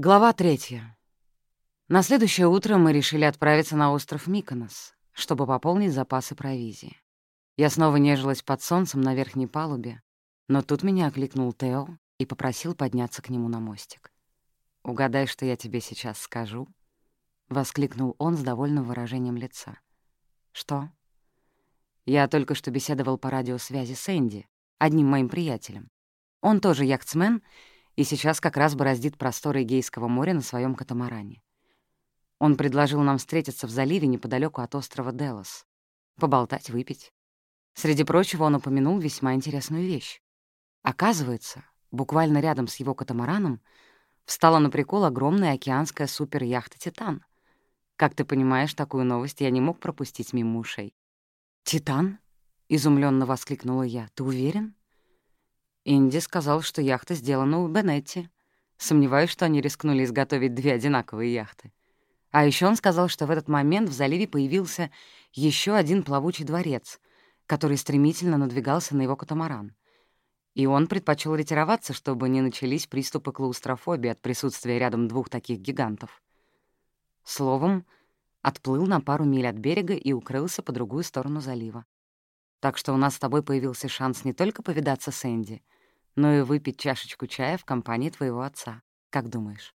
Глава третья. На следующее утро мы решили отправиться на остров Миконос, чтобы пополнить запасы провизии. Я снова нежилась под солнцем на верхней палубе, но тут меня окликнул Тео и попросил подняться к нему на мостик. «Угадай, что я тебе сейчас скажу?» — воскликнул он с довольным выражением лица. «Что?» Я только что беседовал по радиосвязи с Энди, одним моим приятелем. Он тоже яхтсмен — и сейчас как раз бороздит просторы Эгейского моря на своем катамаране. Он предложил нам встретиться в заливе неподалеку от острова Делос, поболтать, выпить. Среди прочего он упомянул весьма интересную вещь. Оказывается, буквально рядом с его катамараном встала на прикол огромная океанская суперяхта «Титан». Как ты понимаешь, такую новость я не мог пропустить мимо ушей. «Титан?» — изумленно воскликнула я. «Ты уверен?» Инди сказал, что яхта сделана у Бенетти. Сомневаюсь, что они рискнули изготовить две одинаковые яхты. А еще он сказал, что в этот момент в заливе появился еще один плавучий дворец, который стремительно надвигался на его катамаран. И он предпочел ретироваться, чтобы не начались приступы клаустрофобии от присутствия рядом двух таких гигантов. Словом, отплыл на пару миль от берега и укрылся по другую сторону залива. Так что у нас с тобой появился шанс не только повидаться с Энди — но и выпить чашечку чая в компании твоего отца. Как думаешь?»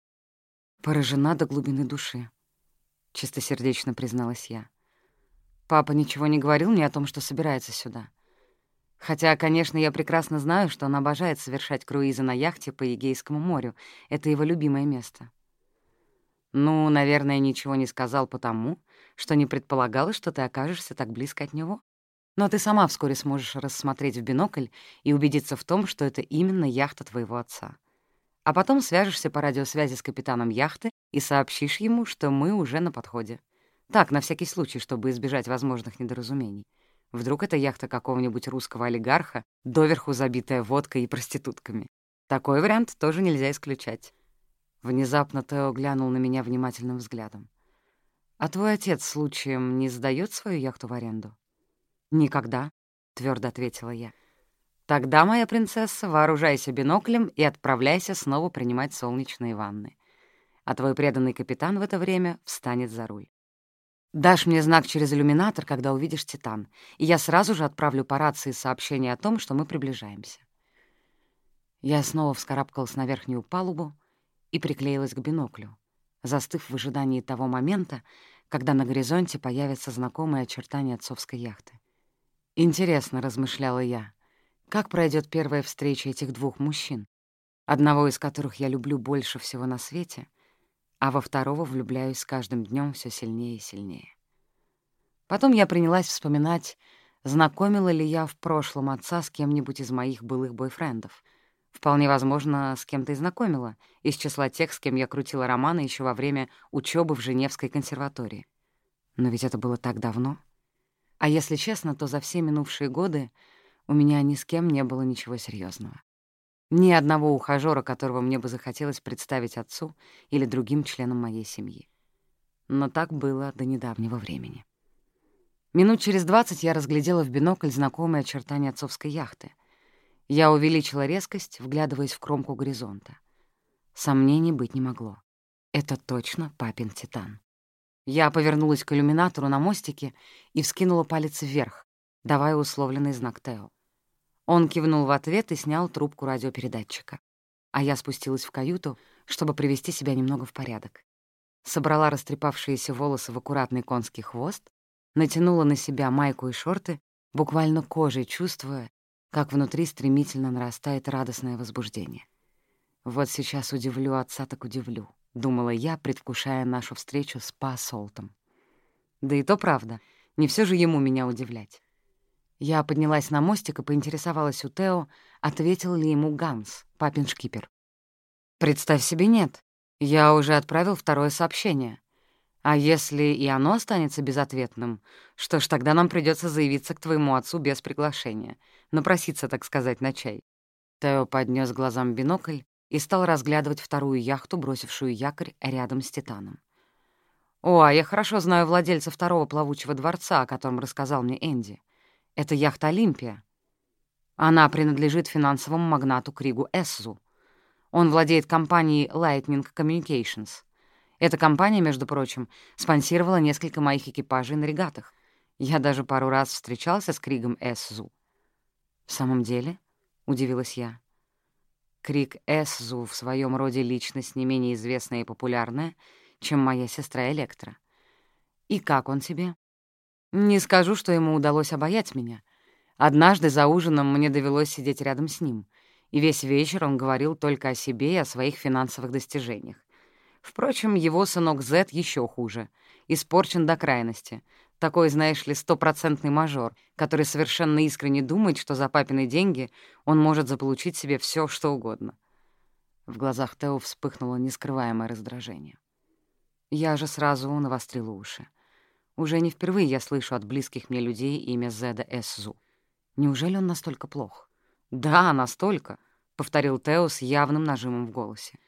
«Поражена до глубины души», — чистосердечно призналась я. «Папа ничего не говорил мне о том, что собирается сюда. Хотя, конечно, я прекрасно знаю, что он обожает совершать круизы на яхте по Егейскому морю. Это его любимое место». «Ну, наверное, ничего не сказал потому, что не предполагала, что ты окажешься так близко от него?» Но ты сама вскоре сможешь рассмотреть в бинокль и убедиться в том, что это именно яхта твоего отца. А потом свяжешься по радиосвязи с капитаном яхты и сообщишь ему, что мы уже на подходе. Так, на всякий случай, чтобы избежать возможных недоразумений. Вдруг это яхта какого-нибудь русского олигарха, доверху забитая водкой и проститутками. Такой вариант тоже нельзя исключать. Внезапно Тео глянул на меня внимательным взглядом. «А твой отец, случаем, не сдаёт свою яхту в аренду?» «Никогда», — твердо ответила я. «Тогда, моя принцесса, вооружайся биноклем и отправляйся снова принимать солнечные ванны. А твой преданный капитан в это время встанет за руль. Дашь мне знак через иллюминатор, когда увидишь Титан, и я сразу же отправлю по рации сообщение о том, что мы приближаемся». Я снова вскарабкалась на верхнюю палубу и приклеилась к биноклю, застыв в ожидании того момента, когда на горизонте появятся знакомые очертания отцовской яхты. Интересно, размышляла я, как пройдет первая встреча этих двух мужчин, одного из которых я люблю больше всего на свете, а во второго влюбляюсь с каждым днем все сильнее и сильнее. Потом я принялась вспоминать, знакомила ли я в прошлом отца с кем-нибудь из моих былых бойфрендов. Вполне возможно, с кем-то и знакомила, из числа тех, с кем я крутила романы еще во время учебы в Женевской консерватории. Но ведь это было так давно — а если честно, то за все минувшие годы у меня ни с кем не было ничего серьезного. Ни одного ухажёра, которого мне бы захотелось представить отцу или другим членам моей семьи. Но так было до недавнего времени. Минут через двадцать я разглядела в бинокль знакомые очертания отцовской яхты. Я увеличила резкость, вглядываясь в кромку горизонта. Сомнений быть не могло. Это точно папин Титан. Я повернулась к иллюминатору на мостике и вскинула палец вверх, давая условленный знак Тео. Он кивнул в ответ и снял трубку радиопередатчика. А я спустилась в каюту, чтобы привести себя немного в порядок. Собрала растрепавшиеся волосы в аккуратный конский хвост, натянула на себя майку и шорты, буквально кожей чувствуя, как внутри стремительно нарастает радостное возбуждение. Вот сейчас удивлю отца, так удивлю. — думала я, предвкушая нашу встречу с Па Солтом. Да и то правда, не все же ему меня удивлять. Я поднялась на мостик и поинтересовалась у Тео, ответил ли ему Ганс, папин шкипер. «Представь себе, нет. Я уже отправил второе сообщение. А если и оно останется безответным, что ж, тогда нам придется заявиться к твоему отцу без приглашения, напроситься, так сказать, на чай». Тео поднес глазам бинокль и стал разглядывать вторую яхту, бросившую якорь рядом с «Титаном». «О, а я хорошо знаю владельца второго плавучего дворца, о котором рассказал мне Энди. Это яхта «Олимпия». Она принадлежит финансовому магнату Кригу Эссу. Он владеет компанией Lightning Communications. Эта компания, между прочим, спонсировала несколько моих экипажей на регатах. Я даже пару раз встречался с Кригом Эссзу. «В самом деле?» — удивилась я. Крик Эссзу в своем роде личность не менее известная и популярная, чем моя сестра Электра. «И как он тебе?» «Не скажу, что ему удалось обаять меня. Однажды за ужином мне довелось сидеть рядом с ним, и весь вечер он говорил только о себе и о своих финансовых достижениях. Впрочем, его сынок Зет еще хуже, испорчен до крайности. Такой, знаешь ли, стопроцентный мажор, который совершенно искренне думает, что за папины деньги он может заполучить себе все, что угодно. В глазах Тео вспыхнуло нескрываемое раздражение. Я же сразу навострила уши. Уже не впервые я слышу от близких мне людей имя Зеда Эсзу. Неужели он настолько плох? «Да, настолько», — повторил Тео с явным нажимом в голосе.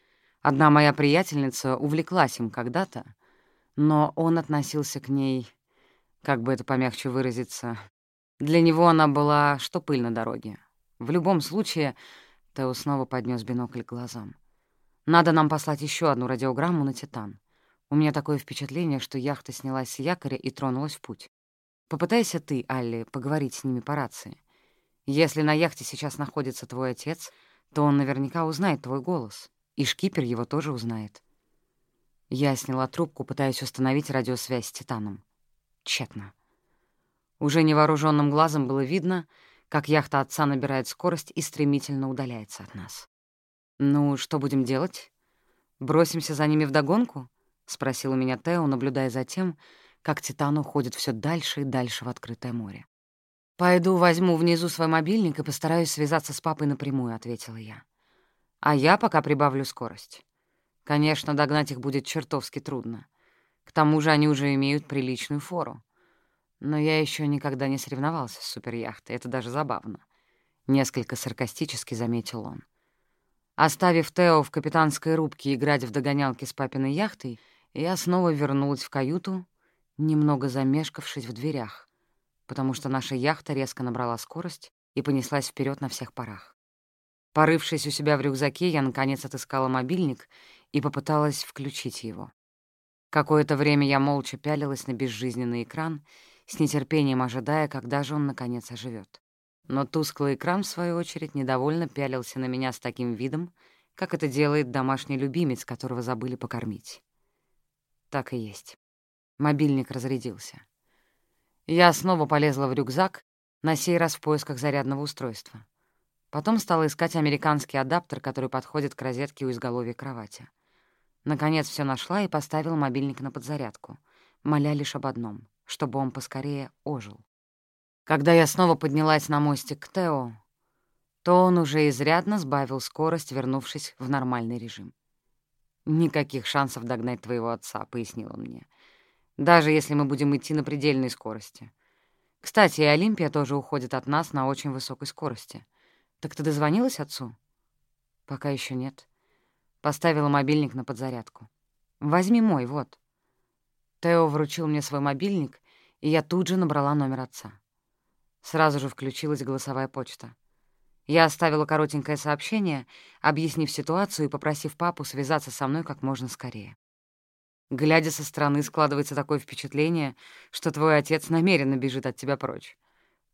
Одна моя приятельница увлеклась им когда-то, но он относился к ней, как бы это помягче выразиться, для него она была что пыль на дороге. В любом случае, Тео снова поднес бинокль к глазам. «Надо нам послать еще одну радиограмму на «Титан». У меня такое впечатление, что яхта снялась с якоря и тронулась в путь. Попытайся ты, Алли, поговорить с ними по рации. Если на яхте сейчас находится твой отец, то он наверняка узнает твой голос. И шкипер его тоже узнает. Я сняла трубку, пытаясь установить радиосвязь с Титаном. Тщетно. Уже невооруженным глазом было видно, как яхта отца набирает скорость и стремительно удаляется от нас. «Ну, что будем делать? Бросимся за ними вдогонку?» — спросил у меня Тео, наблюдая за тем, как Титан уходит все дальше и дальше в открытое море. «Пойду возьму внизу свой мобильник и постараюсь связаться с папой напрямую», — ответила я. А я пока прибавлю скорость. Конечно, догнать их будет чертовски трудно. К тому же они уже имеют приличную фору. Но я еще никогда не соревновался с суперяхтой, это даже забавно. Несколько саркастически заметил он. Оставив Тео в капитанской рубке играть в догонялки с папиной яхтой, я снова вернулась в каюту, немного замешкавшись в дверях, потому что наша яхта резко набрала скорость и понеслась вперед на всех парах. Порывшись у себя в рюкзаке, я, наконец, отыскала мобильник и попыталась включить его. Какое-то время я молча пялилась на безжизненный экран, с нетерпением ожидая, когда же он, наконец, оживет. Но тусклый экран, в свою очередь, недовольно пялился на меня с таким видом, как это делает домашний любимец, которого забыли покормить. Так и есть. Мобильник разрядился. Я снова полезла в рюкзак, на сей раз в поисках зарядного устройства. Потом стала искать американский адаптер, который подходит к розетке у изголовья кровати. Наконец все нашла и поставила мобильник на подзарядку, моля лишь об одном — чтобы он поскорее ожил. Когда я снова поднялась на мостик к Тео, то он уже изрядно сбавил скорость, вернувшись в нормальный режим. «Никаких шансов догнать твоего отца», — пояснил он мне. «Даже если мы будем идти на предельной скорости. Кстати, и Олимпия тоже уходит от нас на очень высокой скорости». «Так ты дозвонилась отцу?» «Пока еще нет». Поставила мобильник на подзарядку. «Возьми мой, вот». Тео вручил мне свой мобильник, и я тут же набрала номер отца. Сразу же включилась голосовая почта. Я оставила коротенькое сообщение, объяснив ситуацию и попросив папу связаться со мной как можно скорее. Глядя со стороны, складывается такое впечатление, что твой отец намеренно бежит от тебя прочь.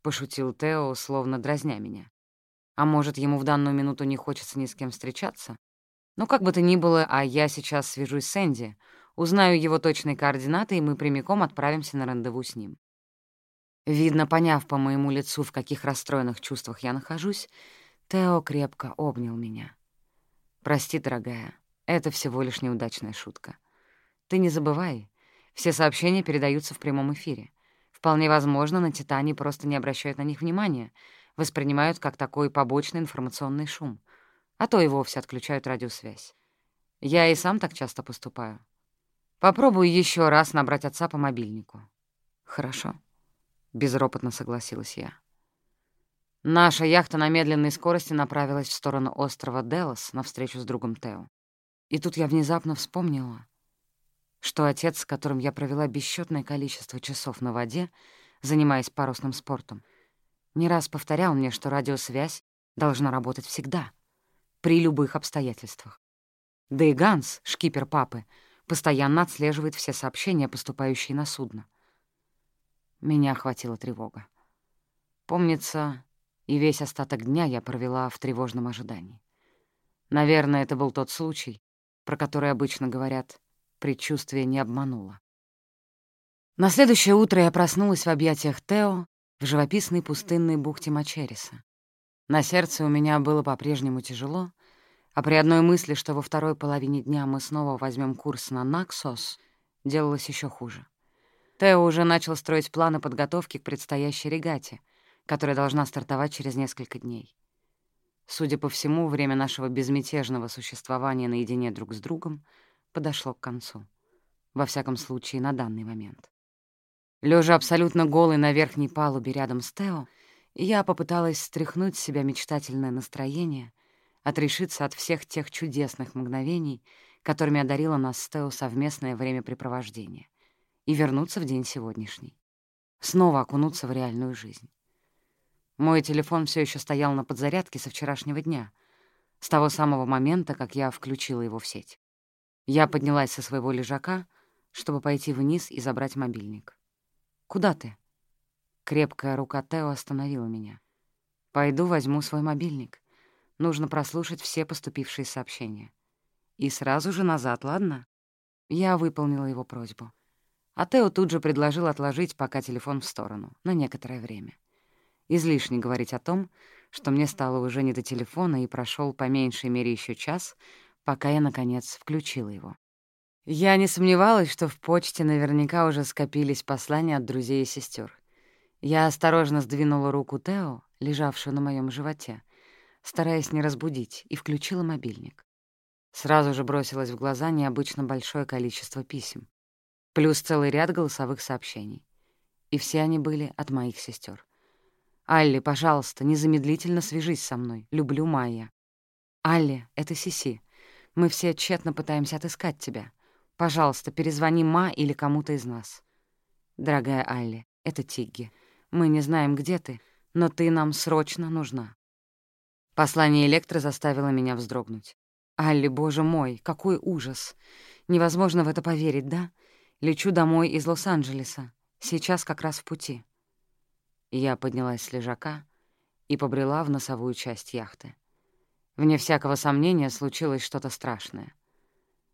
Пошутил Тео, словно дразня меня. А может, ему в данную минуту не хочется ни с кем встречаться? Но как бы то ни было, а я сейчас свяжусь с Энди, узнаю его точные координаты, и мы прямиком отправимся на рандеву с ним. Видно, поняв по моему лицу, в каких расстроенных чувствах я нахожусь, Тео крепко обнял меня. «Прости, дорогая, это всего лишь неудачная шутка. Ты не забывай, все сообщения передаются в прямом эфире. Вполне возможно, на «Титане» просто не обращают на них внимания — воспринимают как такой побочный информационный шум, а то и вовсе отключают радиосвязь. Я и сам так часто поступаю. Попробую еще раз набрать отца по мобильнику. Хорошо, безропотно согласилась я. Наша яхта на медленной скорости направилась в сторону острова Делос навстречу с другом Тео. И тут я внезапно вспомнила, что отец, с которым я провела бесчетное количество часов на воде, занимаясь парусным спортом, не раз повторял мне, что радиосвязь должна работать всегда. При любых обстоятельствах. Да и Ганс, шкипер папы, постоянно отслеживает все сообщения, поступающие на судно. Меня охватила тревога. Помнится, и весь остаток дня я провела в тревожном ожидании. Наверное, это был тот случай, про который обычно говорят «предчувствие не обмануло». На следующее утро я проснулась в объятиях Тео в живописной пустынной бухте Мачериса. На сердце у меня было по-прежнему тяжело, а при одной мысли, что во второй половине дня мы снова возьмем курс на Наксос, делалось еще хуже. Тео уже начал строить планы подготовки к предстоящей регате, которая должна стартовать через несколько дней. Судя по всему, время нашего безмятежного существования наедине друг с другом подошло к концу. Во всяком случае, на данный момент. Лежа абсолютно голый на верхней палубе рядом с Тео, я попыталась стряхнуть с себя мечтательное настроение, отрешиться от всех тех чудесных мгновений, которыми одарила нас с совместное времяпрепровождение, и вернуться в день сегодняшний. Снова окунуться в реальную жизнь. Мой телефон все еще стоял на подзарядке со вчерашнего дня, с того самого момента, как я включила его в сеть. Я поднялась со своего лежака, чтобы пойти вниз и забрать мобильник. «Куда ты?» Крепкая рука Тео остановила меня. «Пойду возьму свой мобильник. Нужно прослушать все поступившие сообщения. И сразу же назад, ладно?» Я выполнила его просьбу. А Тео тут же предложил отложить пока телефон в сторону, на некоторое время. Излишне говорить о том, что мне стало уже не до телефона и прошел по меньшей мере еще час, пока я, наконец, включила его. Я не сомневалась, что в почте наверняка уже скопились послания от друзей и сестер. Я осторожно сдвинула руку Тео, лежавшую на моем животе, стараясь не разбудить, и включила мобильник. Сразу же бросилось в глаза необычно большое количество писем, плюс целый ряд голосовых сообщений. И все они были от моих сестер. «Алли, пожалуйста, незамедлительно свяжись со мной. Люблю Майя». «Алли, это Сиси. Мы все тщетно пытаемся отыскать тебя. Пожалуйста, перезвони Ма или кому-то из нас». «Дорогая Алли, это Тигги. Мы не знаем, где ты, но ты нам срочно нужна». Послание Электро заставило меня вздрогнуть. «Алли, боже мой, какой ужас! Невозможно в это поверить, да? Лечу домой из Лос-Анджелеса. Сейчас как раз в пути». Я поднялась с лежака и побрела в носовую часть яхты. Вне всякого сомнения случилось что-то страшное.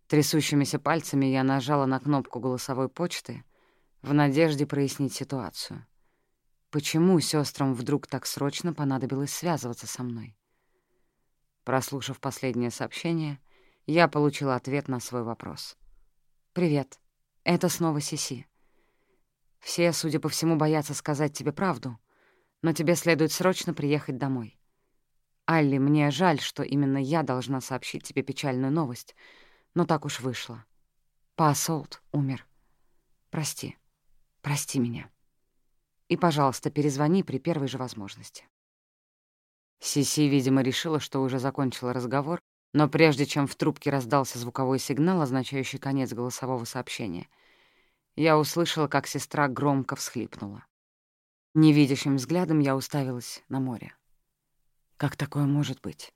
Трясущимися пальцами я нажала на кнопку голосовой почты в надежде прояснить ситуацию. Почему сестрам вдруг так срочно понадобилось связываться со мной? Прослушав последнее сообщение, я получила ответ на свой вопрос. «Привет. Это снова Сиси. Все, судя по всему, боятся сказать тебе правду, но тебе следует срочно приехать домой. Алли, мне жаль, что именно я должна сообщить тебе печальную новость, но так уж вышло. Па Солт умер. Прости. Прости меня. И, пожалуйста, перезвони при первой же возможности. Сиси, видимо, решила, что уже закончила разговор, но прежде чем в трубке раздался звуковой сигнал, означающий конец голосового сообщения — я услышала, как сестра громко всхлипнула. Невидящим взглядом я уставилась на море. Как такое может быть?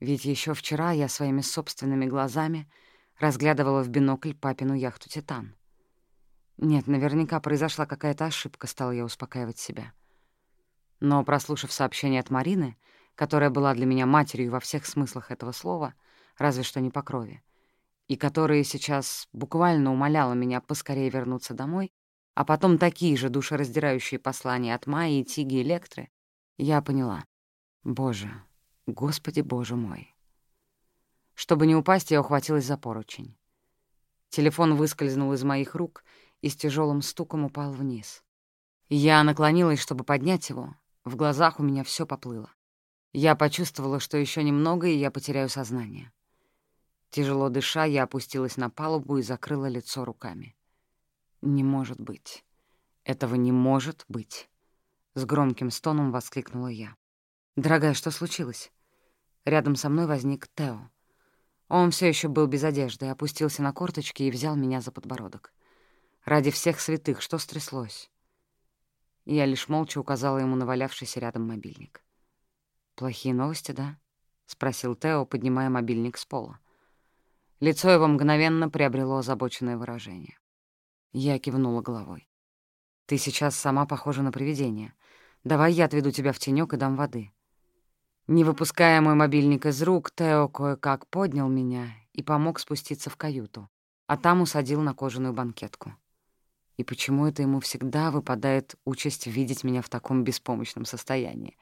Ведь еще вчера я своими собственными глазами разглядывала в бинокль папину яхту «Титан». Нет, наверняка произошла какая-то ошибка, стала я успокаивать себя. Но, прослушав сообщение от Марины, которая была для меня матерью во всех смыслах этого слова, разве что не по крови, и которая сейчас буквально умоляла меня поскорее вернуться домой, а потом такие же душераздирающие послания от Майи, Тиги и Лектры, я поняла. Боже, Господи Боже мой. Чтобы не упасть, я ухватилась за поручень. Телефон выскользнул из моих рук и с тяжелым стуком упал вниз. Я наклонилась, чтобы поднять его. В глазах у меня все поплыло. Я почувствовала, что еще немного, и я потеряю сознание. Тяжело дыша, я опустилась на палубу и закрыла лицо руками. «Не может быть. Этого не может быть!» С громким стоном воскликнула я. «Дорогая, что случилось?» Рядом со мной возник Тео. Он все еще был без одежды, опустился на корточки и взял меня за подбородок. «Ради всех святых, что стряслось?» Я лишь молча указала ему на валявшийся рядом мобильник. «Плохие новости, да?» — спросил Тео, поднимая мобильник с пола. Лицо его мгновенно приобрело озабоченное выражение. Я кивнула головой. «Ты сейчас сама похожа на привидение. Давай я отведу тебя в тенёк и дам воды». Не выпуская мой мобильник из рук, Тео кое-как поднял меня и помог спуститься в каюту, а там усадил на кожаную банкетку. И почему это ему всегда выпадает участь видеть меня в таком беспомощном состоянии?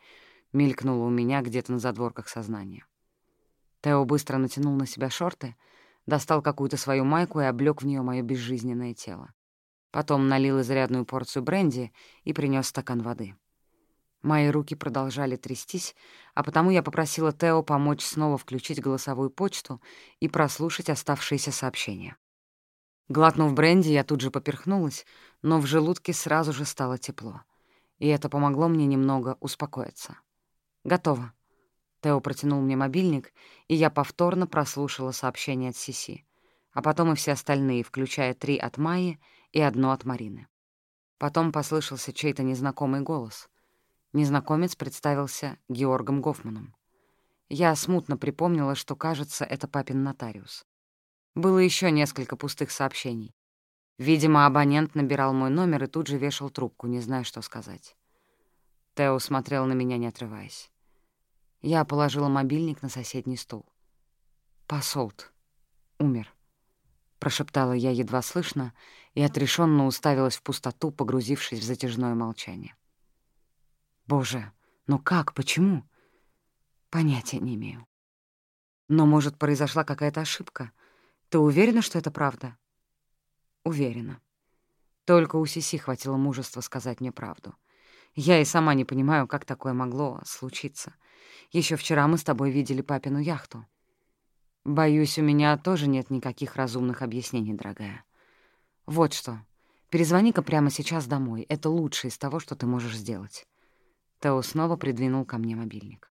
Мелькнуло у меня где-то на задворках сознания. Тео быстро натянул на себя шорты, достал какую-то свою майку и облёк в неё моё безжизненное тело. Потом налил изрядную порцию бренди и принёс стакан воды. Мои руки продолжали трястись, а потому я попросила Тео помочь снова включить голосовую почту и прослушать оставшиеся сообщения. Глотнув бренди, я тут же поперхнулась, но в желудке сразу же стало тепло. И это помогло мне немного успокоиться. «Готово». Тео протянул мне мобильник, и я повторно прослушала сообщение от Сиси, а потом и все остальные, включая три от Майи и одно от Марины. Потом послышался чей-то незнакомый голос — Незнакомец представился Георгом Гофманом. Я смутно припомнила, что, кажется, это папин нотариус. Было еще несколько пустых сообщений. Видимо, абонент набирал мой номер и тут же вешал трубку, не зная, что сказать. Тео смотрел на меня, не отрываясь. Я положила мобильник на соседний стул. «Посолт. Умер», — прошептала я едва слышно и отрешенно уставилась в пустоту, погрузившись в затяжное молчание. Боже, ну как, почему? Понятия не имею. Но, может, произошла какая-то ошибка? Ты уверена, что это правда? Уверена. Только у Сиси хватило мужества сказать мне правду. Я и сама не понимаю, как такое могло случиться. Еще вчера мы с тобой видели папину яхту. Боюсь, у меня тоже нет никаких разумных объяснений, дорогая. Вот что. Перезвони-ка прямо сейчас домой. Это лучшее из того, что ты можешь сделать. Тео снова придвинул ко мне мобильник.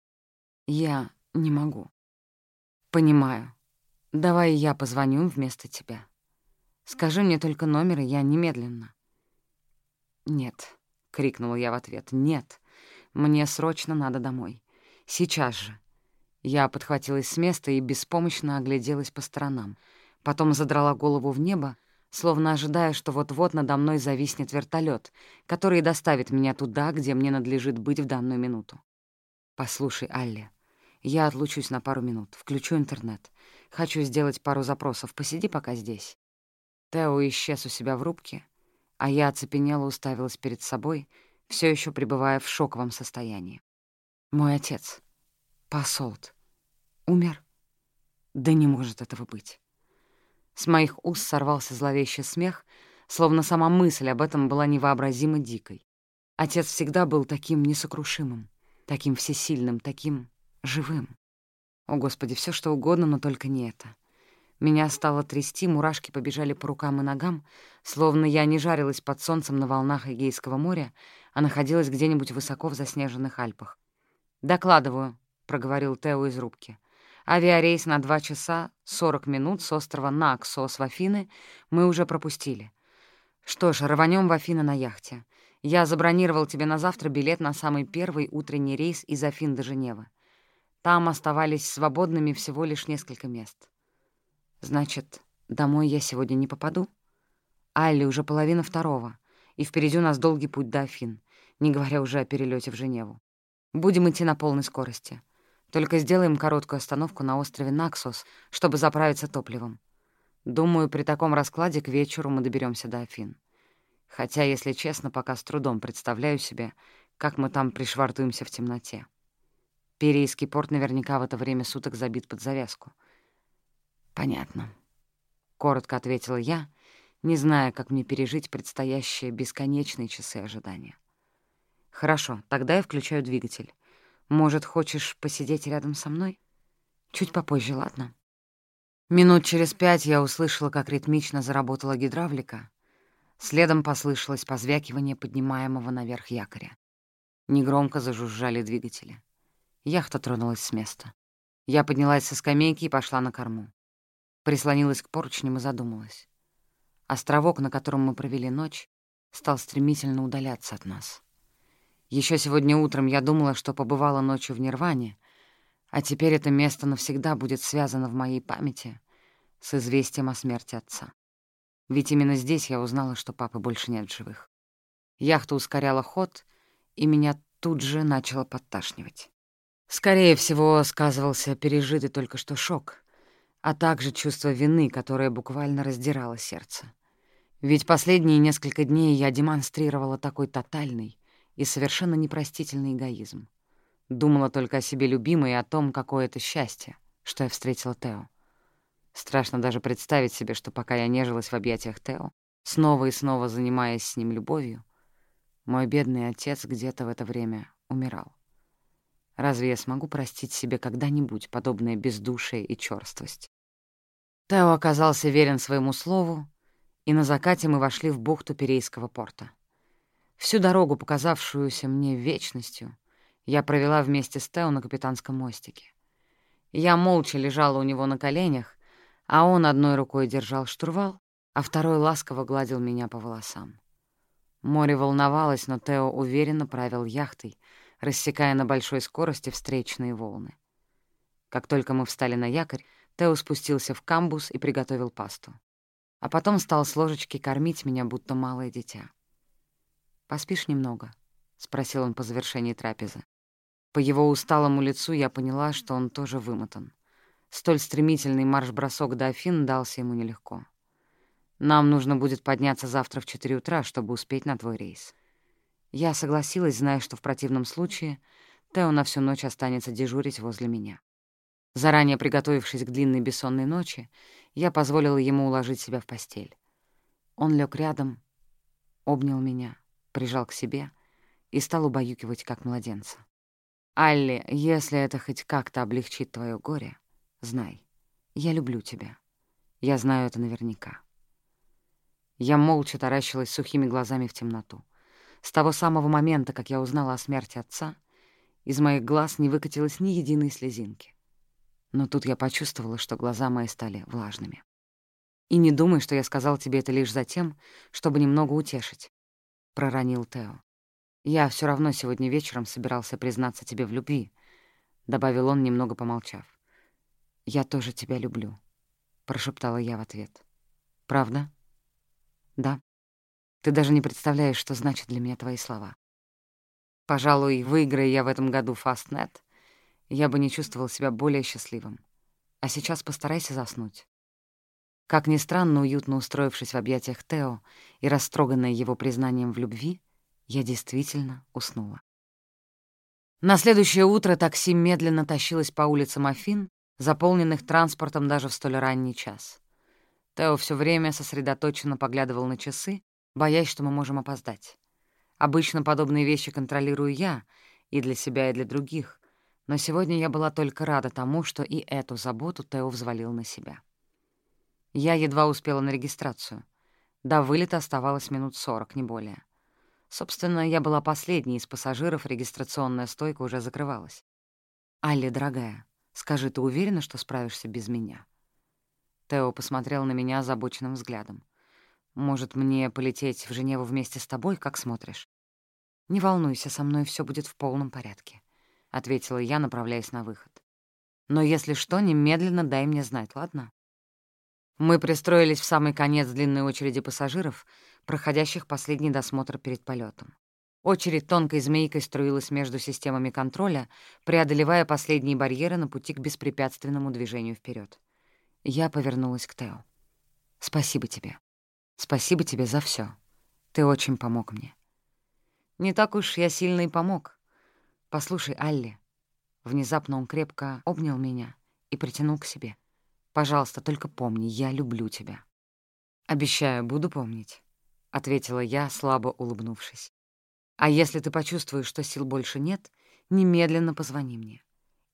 «Я не могу». «Понимаю. Давай я позвоню вместо тебя. Скажи мне только номер, и я немедленно». «Нет», — крикнула я в ответ, — «нет. Мне срочно надо домой. Сейчас же». Я подхватилась с места и беспомощно огляделась по сторонам. Потом задрала голову в небо, словно ожидая, что вот-вот надо мной зависнет вертолет, который доставит меня туда, где мне надлежит быть в данную минуту. «Послушай, Алли, я отлучусь на пару минут, включу интернет. Хочу сделать пару запросов, посиди пока здесь». Тео исчез у себя в рубке, а я оцепенела уставилась перед собой, все еще пребывая в шоковом состоянии. «Мой отец, посолт, умер? Да не может этого быть». С моих уст сорвался зловещий смех, словно сама мысль об этом была невообразимо дикой. Отец всегда был таким несокрушимым, таким всесильным, таким живым. О, Господи, все что угодно, но только не это. Меня стало трясти, мурашки побежали по рукам и ногам, словно я не жарилась под солнцем на волнах Эгейского моря, а находилась где-нибудь высоко в заснеженных Альпах. «Докладываю», — проговорил Тео из рубки. Авиарейс на 2 часа 40 минут с острова Наксос в Афины мы уже пропустили. Что ж, рванем в Афины на яхте. Я забронировал тебе на завтра билет на самый первый утренний рейс из Афин до Женевы. Там оставались свободными всего лишь несколько мест. Значит, домой я сегодня не попаду? Алли уже половина второго, и впереди у нас долгий путь до Афин, не говоря уже о перелете в Женеву. Будем идти на полной скорости. Только сделаем короткую остановку на острове Наксос, чтобы заправиться топливом. Думаю, при таком раскладе к вечеру мы доберемся до Афин. Хотя, если честно, пока с трудом представляю себе, как мы там пришвартуемся в темноте. Перейский порт наверняка в это время суток забит под завязку. «Понятно», — коротко ответила я, не зная, как мне пережить предстоящие бесконечные часы ожидания. «Хорошо, тогда я включаю двигатель. Может, хочешь посидеть рядом со мной? Чуть попозже, ладно?» Минут через пять я услышала, как ритмично заработала гидравлика. Следом послышалось позвякивание поднимаемого наверх якоря. Негромко зажужжали двигатели. Яхта тронулась с места. Я поднялась со скамейки и пошла на корму. Прислонилась к поручням и задумалась. Островок, на котором мы провели ночь, стал стремительно удаляться от нас. Еще сегодня утром я думала, что побывала ночью в Нирване, А теперь это место навсегда будет связано в моей памяти с известием о смерти отца. Ведь именно здесь я узнала, что папы больше нет живых. Яхта ускоряла ход, и меня тут же начало подташнивать. Скорее всего, сказывался пережитый только что шок, а также чувство вины, которое буквально раздирало сердце. Ведь последние несколько дней я демонстрировала такой тотальный и совершенно непростительный эгоизм. Думала только о себе любимой и о том, какое это счастье, что я встретила Тео. Страшно даже представить себе, что пока я нежилась в объятиях Тео, снова и снова занимаясь с ним любовью, мой бедный отец где-то в это время умирал. Разве я смогу простить себе когда-нибудь подобное бездушие и чёрствость? Тео оказался верен своему слову, и на закате мы вошли в бухту Перейского порта. Всю дорогу, показавшуюся мне вечностью, я провела вместе с Тео на капитанском мостике. Я молча лежала у него на коленях, а он одной рукой держал штурвал, а второй ласково гладил меня по волосам. Море волновалось, но Тео уверенно правил яхтой, рассекая на большой скорости встречные волны. Как только мы встали на якорь, Тео спустился в камбус и приготовил пасту. А потом стал с ложечки кормить меня, будто малое дитя. «Поспишь немного?» — спросил он по завершении трапезы. По его усталому лицу я поняла, что он тоже вымотан. Столь стремительный марш-бросок до Афин дался ему нелегко. Нам нужно будет подняться завтра в 4 утра, чтобы успеть на твой рейс. Я согласилась, зная, что в противном случае Тео на всю ночь останется дежурить возле меня. Заранее приготовившись к длинной бессонной ночи, я позволила ему уложить себя в постель. Он лег рядом, обнял меня, прижал к себе и стал убаюкивать, как младенца. «Алли, если это хоть как-то облегчит твое горе, знай, я люблю тебя. Я знаю это наверняка». Я молча таращилась сухими глазами в темноту. С того самого момента, как я узнала о смерти отца, из моих глаз не выкатилось ни единой слезинки. Но тут я почувствовала, что глаза мои стали влажными. «И не думай, что я сказал тебе это лишь за тем, чтобы немного утешить», — проронил Тео. «Я все равно сегодня вечером собирался признаться тебе в любви», — добавил он, немного помолчав. «Я тоже тебя люблю», — прошептала я в ответ. «Правда?» Да. Ты даже не представляешь, что значит для меня твои слова. Пожалуй, выиграя я в этом году Фастнет, я бы не чувствовал себя более счастливым. А сейчас постарайся заснуть. Как ни странно, уютно устроившись в объятиях Тео и растроганная его признанием в любви, я действительно уснула. На следующее утро такси медленно тащилось по улицам Афин, заполненных транспортом даже в столь ранний час. Тео все время сосредоточенно поглядывал на часы, боясь, что мы можем опоздать. Обычно подобные вещи контролирую я, и для себя, и для других, но сегодня я была только рада тому, что и эту заботу Тео взвалил на себя. Я едва успела на регистрацию. До вылета оставалось минут сорок, не более. Собственно, я была последней из пассажиров, регистрационная стойка уже закрывалась. «Алли, дорогая, скажи, ты уверена, что справишься без меня?» Тео посмотрел на меня озабоченным взглядом. «Может, мне полететь в Женеву вместе с тобой, как смотришь?» «Не волнуйся, со мной все будет в полном порядке», — ответила я, направляясь на выход. «Но если что, немедленно дай мне знать, ладно?» Мы пристроились в самый конец длинной очереди пассажиров, проходящих последний досмотр перед полетом. Очередь тонкой змейкой струилась между системами контроля, преодолевая последние барьеры на пути к беспрепятственному движению вперед. Я повернулась к Тео. «Спасибо тебе. Спасибо тебе за все. Ты очень помог мне». «Не так уж я сильно и помог. Послушай, Алли». Внезапно он крепко обнял меня и притянул к себе. «Пожалуйста, только помни, я люблю тебя». «Обещаю, буду помнить», — ответила я, слабо улыбнувшись. «А если ты почувствуешь, что сил больше нет, немедленно позвони мне.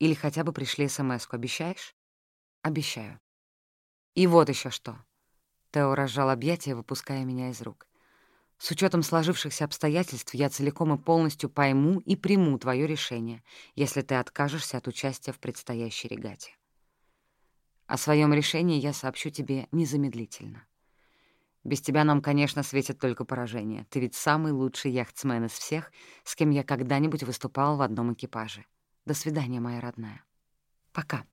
Или хотя бы пришли смс-ку, обещаешь?» «Обещаю». И вот еще что. Тео разжал объятия, выпуская меня из рук. С учетом сложившихся обстоятельств я целиком и полностью пойму и приму твое решение, если ты откажешься от участия в предстоящей регате. О своем решении я сообщу тебе незамедлительно. Без тебя нам, конечно, светит только поражение. Ты ведь самый лучший яхтсмен из всех, с кем я когда-нибудь выступал в одном экипаже. До свидания, моя родная. Пока».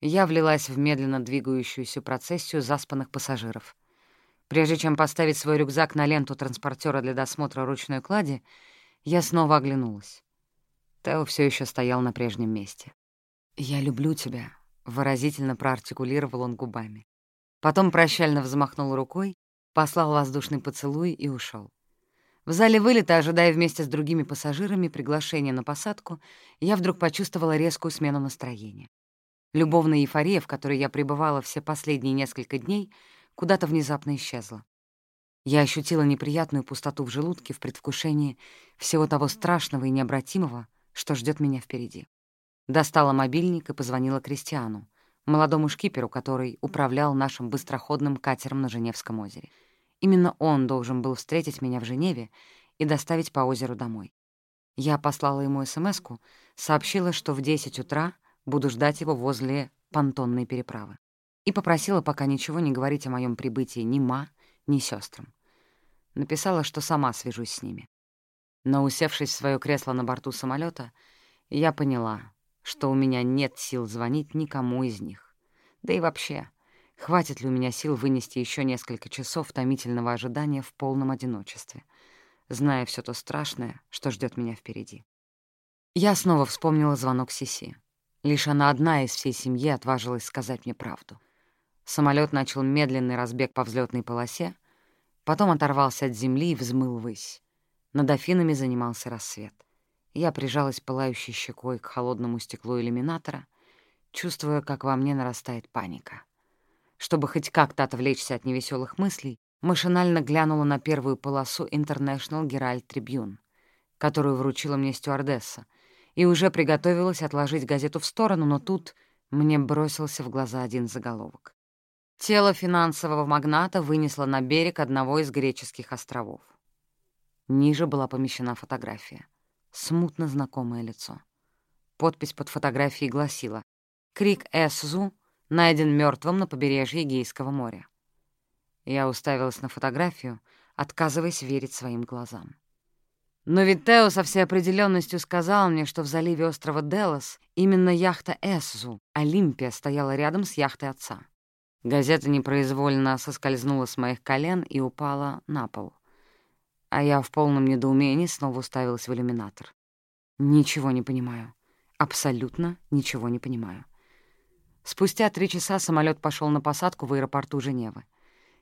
Я влилась в медленно двигающуюся процессию заспанных пассажиров. Прежде чем поставить свой рюкзак на ленту транспортера для досмотра ручной клади, я снова оглянулась. Тео все еще стоял на прежнем месте. «Я люблю тебя», — выразительно проартикулировал он губами. Потом прощально взмахнул рукой, послал воздушный поцелуй и ушел. В зале вылета, ожидая вместе с другими пассажирами приглашения на посадку, я вдруг почувствовала резкую смену настроения. Любовная эйфория, в которой я пребывала все последние несколько дней, куда-то внезапно исчезла. Я ощутила неприятную пустоту в желудке в предвкушении всего того страшного и необратимого, что ждет меня впереди. Достала мобильник и позвонила Кристиану, молодому шкиперу, который управлял нашим быстроходным катером на Женевском озере. Именно он должен был встретить меня в Женеве и доставить по озеру домой. Я послала ему смс сообщила, что в 10 утра буду ждать его возле понтонной переправы. И попросила пока ничего не говорить о моем прибытии ни ма, ни сестрам. Написала, что сама свяжусь с ними. Но, усевшись в свое кресло на борту самолета, я поняла, что у меня нет сил звонить никому из них. Да и вообще, хватит ли у меня сил вынести еще несколько часов томительного ожидания в полном одиночестве, зная все то страшное, что ждет меня впереди. Я снова вспомнила звонок Сиси. Лишь она одна из всей семьи отважилась сказать мне правду. Самолет начал медленный разбег по взлетной полосе, потом оторвался от земли и взмыл ввысь. Над Афинами занимался рассвет. Я прижалась пылающей щекой к холодному стеклу иллюминатора, чувствуя, как во мне нарастает паника. Чтобы хоть как-то отвлечься от невеселых мыслей, машинально глянула на первую полосу International Herald Tribune, которую вручила мне стюардесса, и уже приготовилась отложить газету в сторону, но тут мне бросился в глаза один заголовок. Тело финансового магната вынесло на берег одного из греческих островов. Ниже была помещена фотография. Смутно знакомое лицо. Подпись под фотографией гласила «Крик Эсзу найден мертвым на побережье Эгейского моря». Я уставилась на фотографию, отказываясь верить своим глазам. Но ведь Тео со всей определенностью сказал мне, что в заливе острова Делос именно яхта Эсзу, Олимпия, стояла рядом с яхтой отца. Газета непроизвольно соскользнула с моих колен и упала на пол а я в полном недоумении снова уставилась в иллюминатор. Ничего не понимаю. Абсолютно ничего не понимаю. Спустя три часа самолет пошел на посадку в аэропорту Женевы.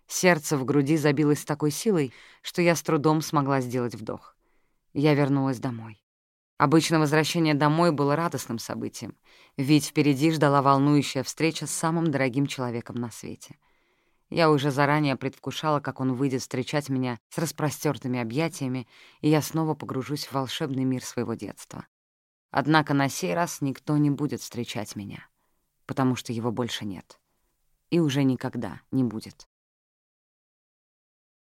Сердце в груди забилось с такой силой, что я с трудом смогла сделать вдох. Я вернулась домой. Обычно возвращение домой было радостным событием, ведь впереди ждала волнующая встреча с самым дорогим человеком на свете — я уже заранее предвкушала, как он выйдет встречать меня с распростертыми объятиями, и я снова погружусь в волшебный мир своего детства. Однако на сей раз никто не будет встречать меня, потому что его больше нет. И уже никогда не будет.